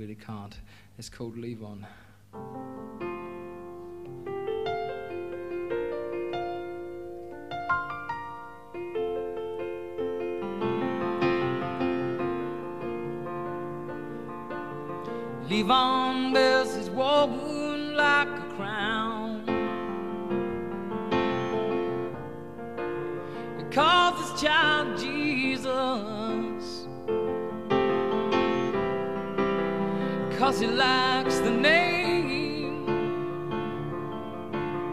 really can't. It's called Levon. Leave on bears his war wound like a crown. He calls his child Jesus. Cause he likes the name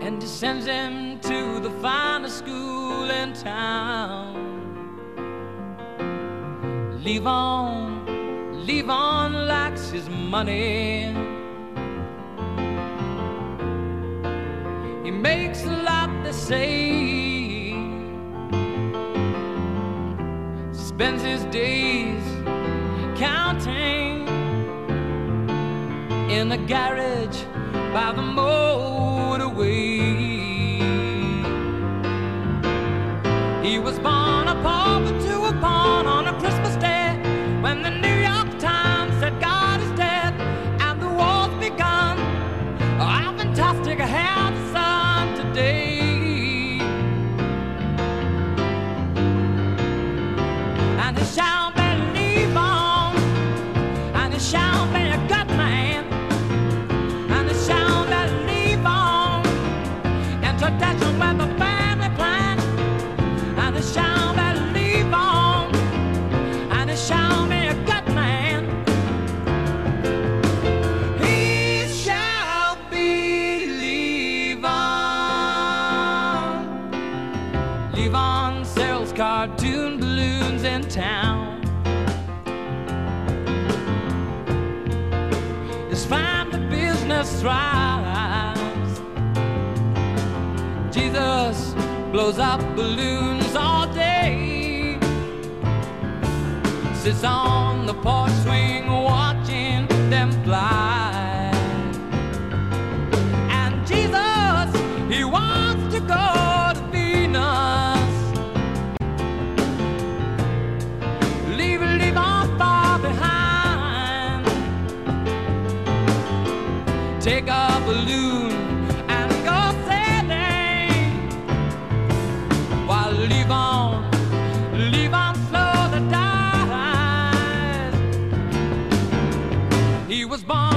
and he sends him to the finest school in town. Levon, leave on likes his money. He makes a lot, they say. Spends his days counting in the garage by the motorway. Thrives. Jesus blows up balloons all day. Sits on the porch swing watching them fly. Take a balloon and go sailing. While Levon, leave on slowly dies. He was born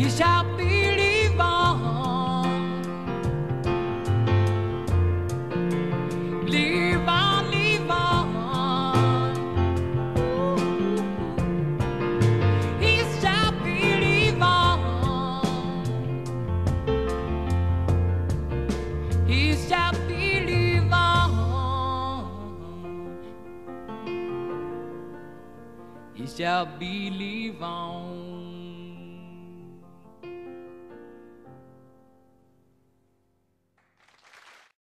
He shall be Levon. On, on. Shall be Levon. Shall be Levon. Shall be Levon.